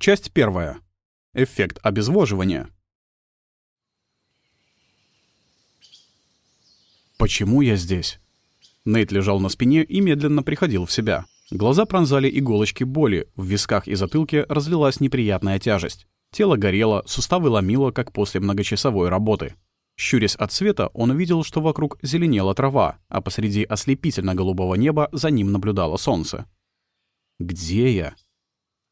Часть первая. Эффект обезвоживания. Почему я здесь? Нейт лежал на спине и медленно приходил в себя. Глаза пронзали иголочки боли, в висках и затылке разлилась неприятная тяжесть. Тело горело, суставы ломило, как после многочасовой работы. Щурясь от света, он увидел, что вокруг зеленела трава, а посреди ослепительно-голубого неба за ним наблюдало солнце. «Где я?»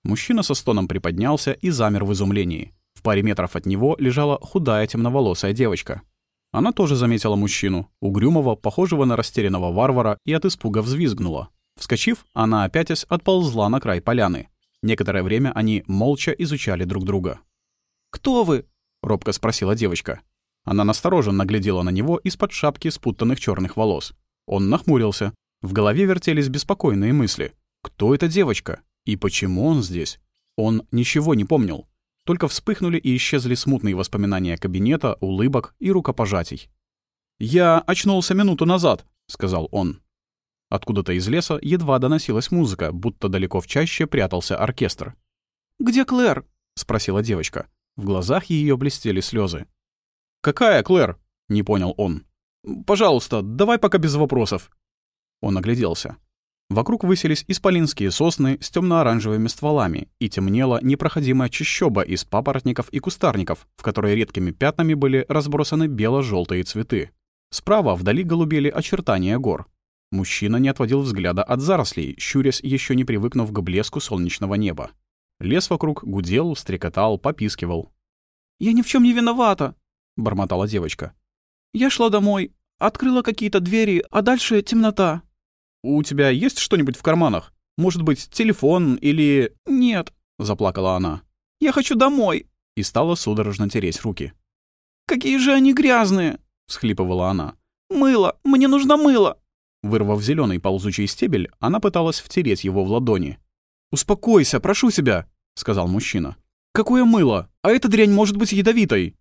Мужчина со стоном приподнялся и замер в изумлении. В паре метров от него лежала худая темноволосая девочка. Она тоже заметила мужчину, угрюмого, похожего на растерянного варвара, и от испуга взвизгнула. Вскочив, она опятясь отползла на край поляны. Некоторое время они молча изучали друг друга. «Кто вы?» — робко спросила девочка. Она настороженно глядела на него из-под шапки спутанных черных волос. Он нахмурился. В голове вертелись беспокойные мысли. Кто эта девочка? И почему он здесь? Он ничего не помнил. Только вспыхнули и исчезли смутные воспоминания кабинета, улыбок и рукопожатий. «Я очнулся минуту назад», — сказал он. Откуда-то из леса едва доносилась музыка, будто далеко в чаще прятался оркестр. «Где Клэр?» — спросила девочка. В глазах ее блестели слезы. «Какая Клэр?» — не понял он. «Пожалуйста, давай пока без вопросов». Он огляделся. Вокруг высились исполинские сосны с темно-оранжевыми стволами, и темнела непроходимая чащоба из папоротников и кустарников, в которой редкими пятнами были разбросаны бело желтые цветы. Справа вдали голубели очертания гор. Мужчина не отводил взгляда от зарослей, щурясь, еще не привыкнув к блеску солнечного неба. Лес вокруг гудел, стрекотал, попискивал. «Я ни в чем не виновата!» — бормотала девочка. «Я шла домой, открыла какие-то двери, а дальше темнота». «У тебя есть что-нибудь в карманах? Может быть, телефон или...» «Нет», — заплакала она. «Я хочу домой!» И стала судорожно тереть руки. «Какие же они грязные!» — всхлипывала она. «Мыло! Мне нужно мыло!» Вырвав зеленый ползучий стебель, она пыталась втереть его в ладони. «Успокойся, прошу себя», — сказал мужчина. «Какое мыло? А эта дрянь может быть ядовитой!»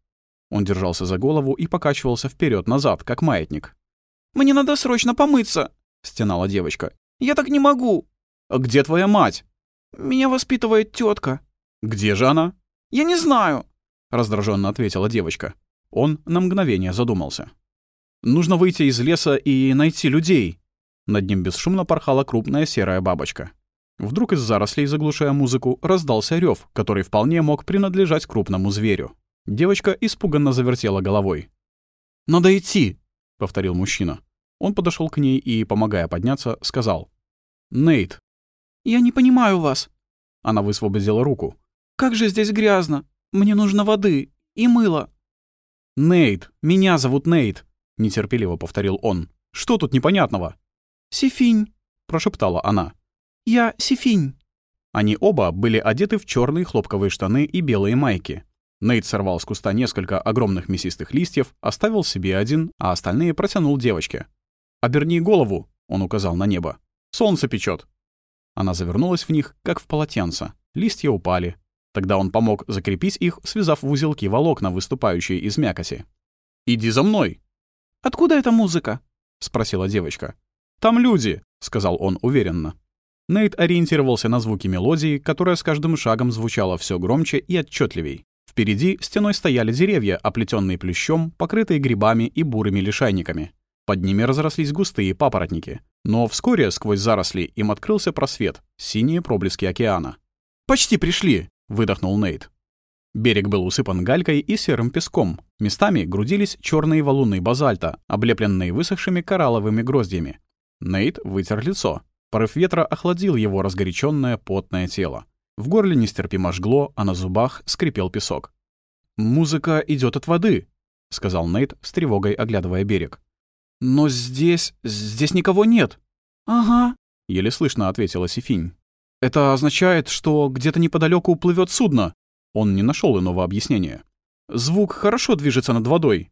Он держался за голову и покачивался вперед назад как маятник. «Мне надо срочно помыться!» — стенала девочка. «Я так не могу!» «А «Где твоя мать?» «Меня воспитывает тетка. «Где же она?» «Я не знаю!» — раздраженно ответила девочка. Он на мгновение задумался. «Нужно выйти из леса и найти людей!» Над ним бесшумно порхала крупная серая бабочка. Вдруг из зарослей, заглушая музыку, раздался рев, который вполне мог принадлежать крупному зверю. Девочка испуганно завертела головой. «Надо идти», — повторил мужчина. Он подошел к ней и, помогая подняться, сказал. «Нейт». «Я не понимаю вас». Она высвободила руку. «Как же здесь грязно. Мне нужно воды и мыло». «Нейт, меня зовут Нейт», — нетерпеливо повторил он. «Что тут непонятного?» «Сифинь», — прошептала она. «Я Сифинь». Они оба были одеты в черные хлопковые штаны и белые майки. Нейт сорвал с куста несколько огромных мясистых листьев, оставил себе один, а остальные протянул девочке. «Оберни голову», — он указал на небо. «Солнце печет. Она завернулась в них, как в полотенце. Листья упали. Тогда он помог закрепить их, связав в узелки волокна, выступающие из мякоти. «Иди за мной!» «Откуда эта музыка?» — спросила девочка. «Там люди», — сказал он уверенно. Нейт ориентировался на звуки мелодии, которая с каждым шагом звучала все громче и отчетливей. Впереди стеной стояли деревья, оплетенные плющом, покрытые грибами и бурыми лишайниками. Под ними разрослись густые папоротники. Но вскоре сквозь заросли им открылся просвет, синие проблески океана. «Почти пришли!» — выдохнул Нейт. Берег был усыпан галькой и серым песком. Местами грудились черные валуны базальта, облепленные высохшими коралловыми гроздьями. Нейт вытер лицо. Порыв ветра охладил его разгоряченное потное тело. В горле нестерпимо жгло, а на зубах скрипел песок. «Музыка идет от воды», — сказал Нейт с тревогой оглядывая берег. «Но здесь... здесь никого нет». «Ага», — еле слышно ответила Сифинь. «Это означает, что где-то неподалеку уплывет судно». Он не нашел иного объяснения. «Звук хорошо движется над водой».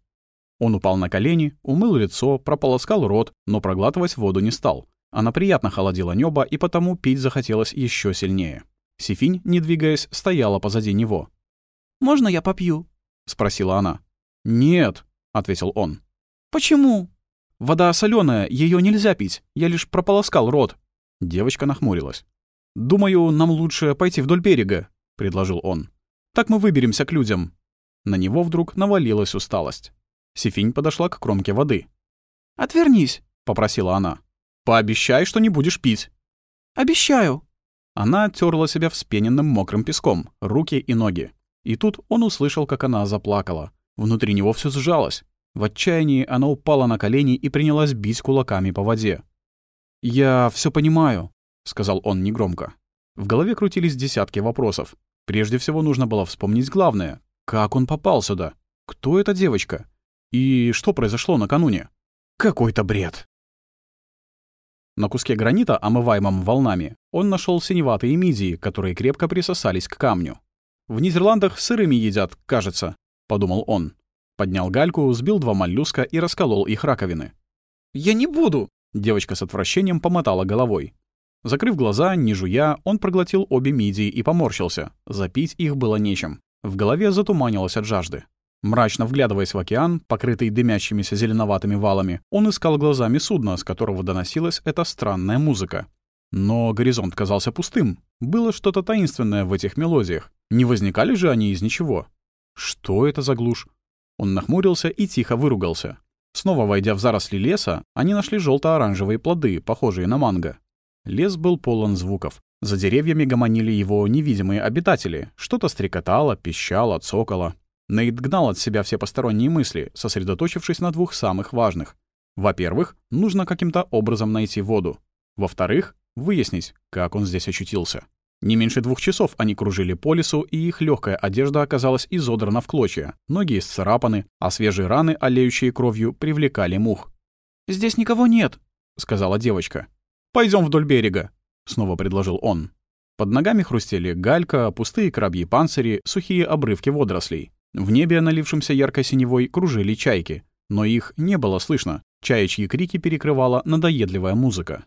Он упал на колени, умыл лицо, прополоскал рот, но проглатывать воду не стал. Она приятно холодила небо, и потому пить захотелось еще сильнее. Сифинь, не двигаясь, стояла позади него. «Можно я попью?» — спросила она. «Нет», — ответил он. «Почему?» «Вода соленая, ее нельзя пить. Я лишь прополоскал рот». Девочка нахмурилась. «Думаю, нам лучше пойти вдоль берега». — предложил он. «Так мы выберемся к людям». На него вдруг навалилась усталость. Сифинь подошла к кромке воды. «Отвернись», — попросила она. «Пообещай, что не будешь пить». «Обещаю». Она терла себя вспененным мокрым песком, руки и ноги. И тут он услышал, как она заплакала. Внутри него все сжалось. В отчаянии она упала на колени и принялась бить кулаками по воде. «Я все понимаю», — сказал он негромко. В голове крутились десятки вопросов. Прежде всего нужно было вспомнить главное. Как он попал сюда? Кто эта девочка? И что произошло накануне? Какой-то бред. На куске гранита, омываемом волнами, он нашел синеватые мидии, которые крепко присосались к камню. «В Нидерландах сырыми едят, кажется», — подумал он. Поднял гальку, сбил два моллюска и расколол их раковины. «Я не буду!» — девочка с отвращением помотала головой. Закрыв глаза, не жуя, он проглотил обе мидии и поморщился. Запить их было нечем. В голове затуманилось от жажды. Мрачно вглядываясь в океан, покрытый дымящимися зеленоватыми валами, он искал глазами судно, с которого доносилась эта странная музыка. Но горизонт казался пустым. Было что-то таинственное в этих мелодиях. Не возникали же они из ничего. Что это за глушь? Он нахмурился и тихо выругался. Снова войдя в заросли леса, они нашли желто оранжевые плоды, похожие на манго. Лес был полон звуков. За деревьями гомонили его невидимые обитатели. Что-то стрекотало, пищало, цокало. Нейт гнал от себя все посторонние мысли, сосредоточившись на двух самых важных. Во-первых, нужно каким-то образом найти воду. Во-вторых, выяснить, как он здесь очутился. Не меньше двух часов они кружили по лесу, и их легкая одежда оказалась изодрана в клочья, ноги исцарапаны, а свежие раны, олеющие кровью, привлекали мух. «Здесь никого нет», — сказала девочка. Пойдем вдоль берега», — снова предложил он. Под ногами хрустели галька, пустые крабьи панцири, сухие обрывки водорослей. В небе, налившемся яркой синевой, кружили чайки. Но их не было слышно. Чаячьи крики перекрывала надоедливая музыка.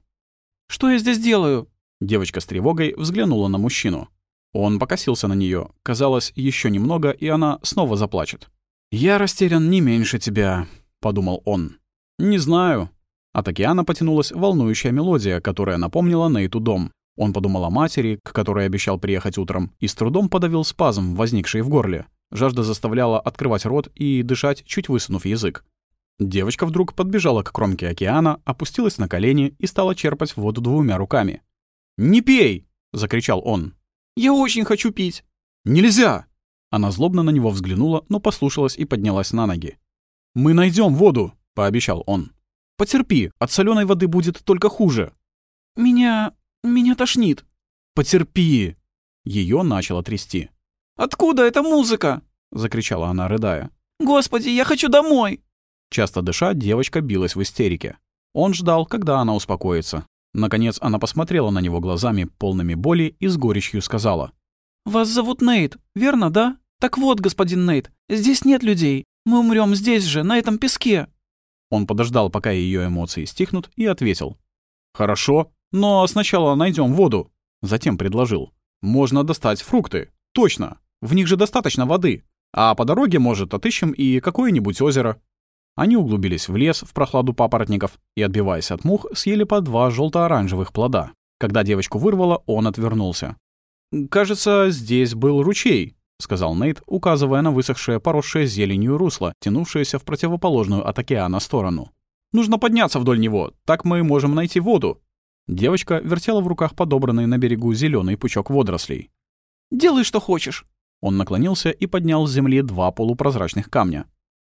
«Что я здесь делаю?» Девочка с тревогой взглянула на мужчину. Он покосился на нее. Казалось, еще немного, и она снова заплачет. «Я растерян не меньше тебя», — подумал он. «Не знаю». От океана потянулась волнующая мелодия, которая напомнила Нейту дом. Он подумал о матери, к которой обещал приехать утром, и с трудом подавил спазм, возникший в горле. Жажда заставляла открывать рот и дышать, чуть высунув язык. Девочка вдруг подбежала к кромке океана, опустилась на колени и стала черпать воду двумя руками. «Не пей!» — закричал он. «Я очень хочу пить!» «Нельзя!» Она злобно на него взглянула, но послушалась и поднялась на ноги. «Мы найдем воду!» — пообещал он. «Потерпи, от соленой воды будет только хуже!» «Меня... меня тошнит!» «Потерпи!» Ее начало трясти. «Откуда эта музыка?» — закричала она, рыдая. «Господи, я хочу домой!» Часто дыша, девочка билась в истерике. Он ждал, когда она успокоится. Наконец она посмотрела на него глазами, полными боли, и с горечью сказала. «Вас зовут Нейт, верно, да? Так вот, господин Нейт, здесь нет людей. Мы умрем здесь же, на этом песке». Он подождал, пока ее эмоции стихнут, и ответил. «Хорошо, но сначала найдем воду». Затем предложил. «Можно достать фрукты. Точно, в них же достаточно воды. А по дороге, может, отыщем и какое-нибудь озеро». Они углубились в лес в прохладу папоротников и, отбиваясь от мух, съели по два желто оранжевых плода. Когда девочку вырвало, он отвернулся. «Кажется, здесь был ручей», — сказал Нейт, указывая на высохшее, поросшее зеленью русло, тянувшееся в противоположную от океана сторону. «Нужно подняться вдоль него, так мы можем найти воду». Девочка вертела в руках подобранный на берегу зеленый пучок водорослей. «Делай, что хочешь». Он наклонился и поднял с земли два полупрозрачных камня.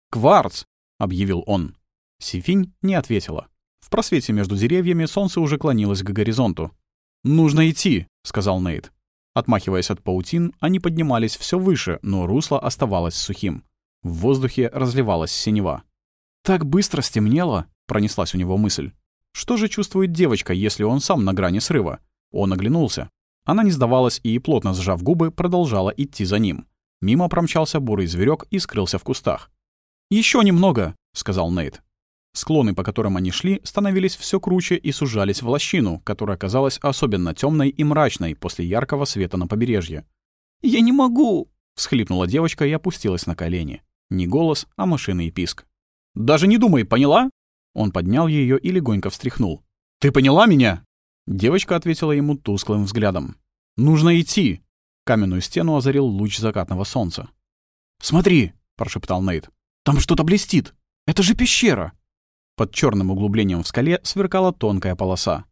«Кварц!» — объявил он. Сифинь не ответила. В просвете между деревьями солнце уже клонилось к горизонту. «Нужно идти», — сказал Нейт. Отмахиваясь от паутин, они поднимались все выше, но русло оставалось сухим. В воздухе разливалась синева. «Так быстро стемнело», — пронеслась у него мысль. «Что же чувствует девочка, если он сам на грани срыва?» Он оглянулся. Она не сдавалась и, плотно сжав губы, продолжала идти за ним. Мимо промчался бурый зверек и скрылся в кустах. Еще немного», — сказал Нейт. Склоны, по которым они шли, становились все круче и сужались в лощину, которая казалась особенно темной и мрачной после яркого света на побережье. «Я не могу!» — всхлипнула девочка и опустилась на колени. Не голос, а машинный писк. «Даже не думай, поняла?» Он поднял ее и легонько встряхнул. «Ты поняла меня?» Девочка ответила ему тусклым взглядом. «Нужно идти!» Каменную стену озарил луч закатного солнца. «Смотри!» — прошептал Нейт. «Там что-то блестит! Это же пещера!» Под черным углублением в скале сверкала тонкая полоса.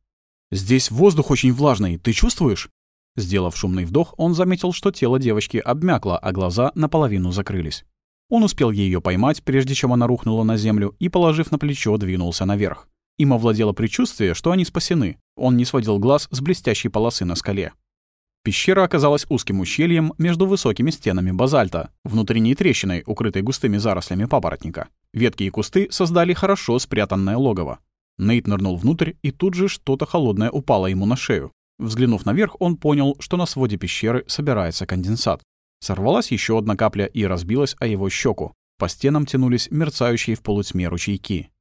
«Здесь воздух очень влажный, ты чувствуешь?» Сделав шумный вдох, он заметил, что тело девочки обмякло, а глаза наполовину закрылись. Он успел ее поймать, прежде чем она рухнула на землю, и, положив на плечо, двинулся наверх. Им овладело предчувствие, что они спасены. Он не сводил глаз с блестящей полосы на скале. Пещера оказалась узким ущельем между высокими стенами базальта, внутренней трещиной, укрытой густыми зарослями папоротника. Ветки и кусты создали хорошо спрятанное логово. Нейт нырнул внутрь, и тут же что-то холодное упало ему на шею. Взглянув наверх, он понял, что на своде пещеры собирается конденсат. Сорвалась еще одна капля и разбилась о его щеку. По стенам тянулись мерцающие в полутьме ручейки.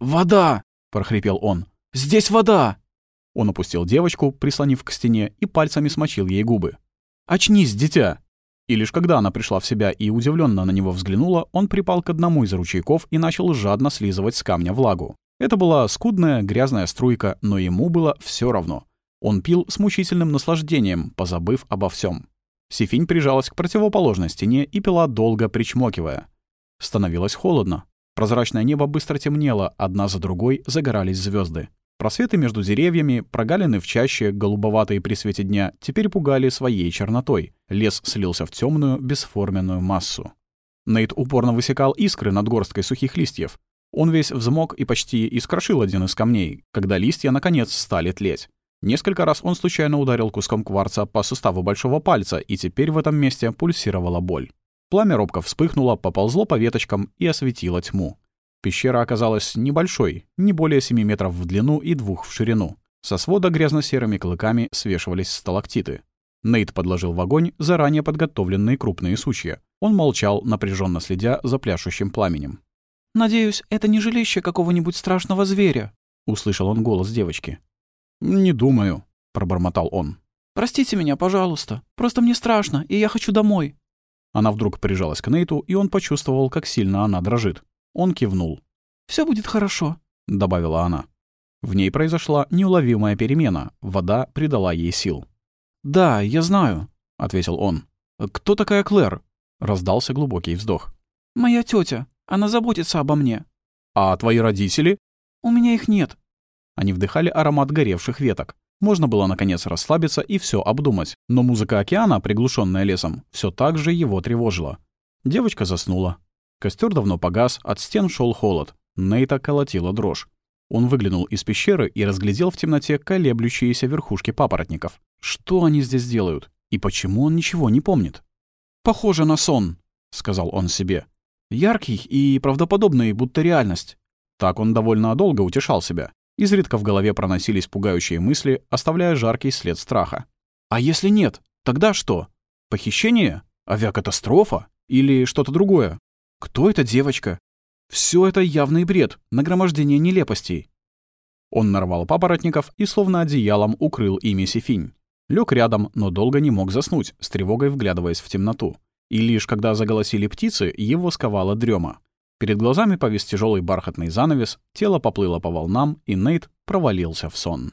«Вода!» — прохрипел он. «Здесь вода!» Он опустил девочку, прислонив к стене, и пальцами смочил ей губы. «Очнись, дитя!» И лишь когда она пришла в себя и удивленно на него взглянула, он припал к одному из ручейков и начал жадно слизывать с камня влагу. Это была скудная грязная струйка, но ему было все равно. Он пил с мучительным наслаждением, позабыв обо всем. Сифинь прижалась к противоположной стене и пила долго, причмокивая. Становилось холодно. Прозрачное небо быстро темнело, одна за другой загорались звезды. Просветы между деревьями, прогалины в чаще, голубоватые при свете дня, теперь пугали своей чернотой. Лес слился в темную, бесформенную массу. Нейт упорно высекал искры над горсткой сухих листьев. Он весь взмок и почти искрошил один из камней, когда листья наконец стали тлеть. Несколько раз он случайно ударил куском кварца по суставу большого пальца, и теперь в этом месте пульсировала боль. Пламя робко вспыхнуло, поползло по веточкам и осветило тьму. Пещера оказалась небольшой, не более 7 метров в длину и двух в ширину. Со свода грязно-серыми клыками свешивались сталактиты. Нейт подложил в огонь заранее подготовленные крупные сучья. Он молчал, напряженно следя за пляшущим пламенем. «Надеюсь, это не жилище какого-нибудь страшного зверя», — услышал он голос девочки. «Не думаю», — пробормотал он. «Простите меня, пожалуйста. Просто мне страшно, и я хочу домой». Она вдруг прижалась к Нейту, и он почувствовал, как сильно она дрожит. Он кивнул. Все будет хорошо», — добавила она. В ней произошла неуловимая перемена, вода придала ей сил. «Да, я знаю», — ответил он. «Кто такая Клэр?» — раздался глубокий вздох. «Моя тетя. Она заботится обо мне». «А твои родители?» «У меня их нет». Они вдыхали аромат горевших веток. Можно было, наконец, расслабиться и все обдумать, но музыка океана, приглушенная лесом, все так же его тревожила. Девочка заснула. Костер давно погас, от стен шел холод. Нейта колотила дрожь. Он выглянул из пещеры и разглядел в темноте колеблющиеся верхушки папоротников. Что они здесь делают? И почему он ничего не помнит? «Похоже на сон», — сказал он себе. «Яркий и правдоподобный, будто реальность». Так он довольно долго утешал себя. Изредка в голове проносились пугающие мысли, оставляя жаркий след страха. «А если нет? Тогда что? Похищение? Авиакатастрофа? Или что-то другое? Кто эта девочка? Все это явный бред, нагромождение нелепостей. Он нарвал папоротников и словно одеялом укрыл ими Сифинь. Лег рядом, но долго не мог заснуть, с тревогой вглядываясь в темноту. И лишь когда заголосили птицы, его сковала дрема. Перед глазами повис тяжелый бархатный занавес, тело поплыло по волнам, и Нейт провалился в сон.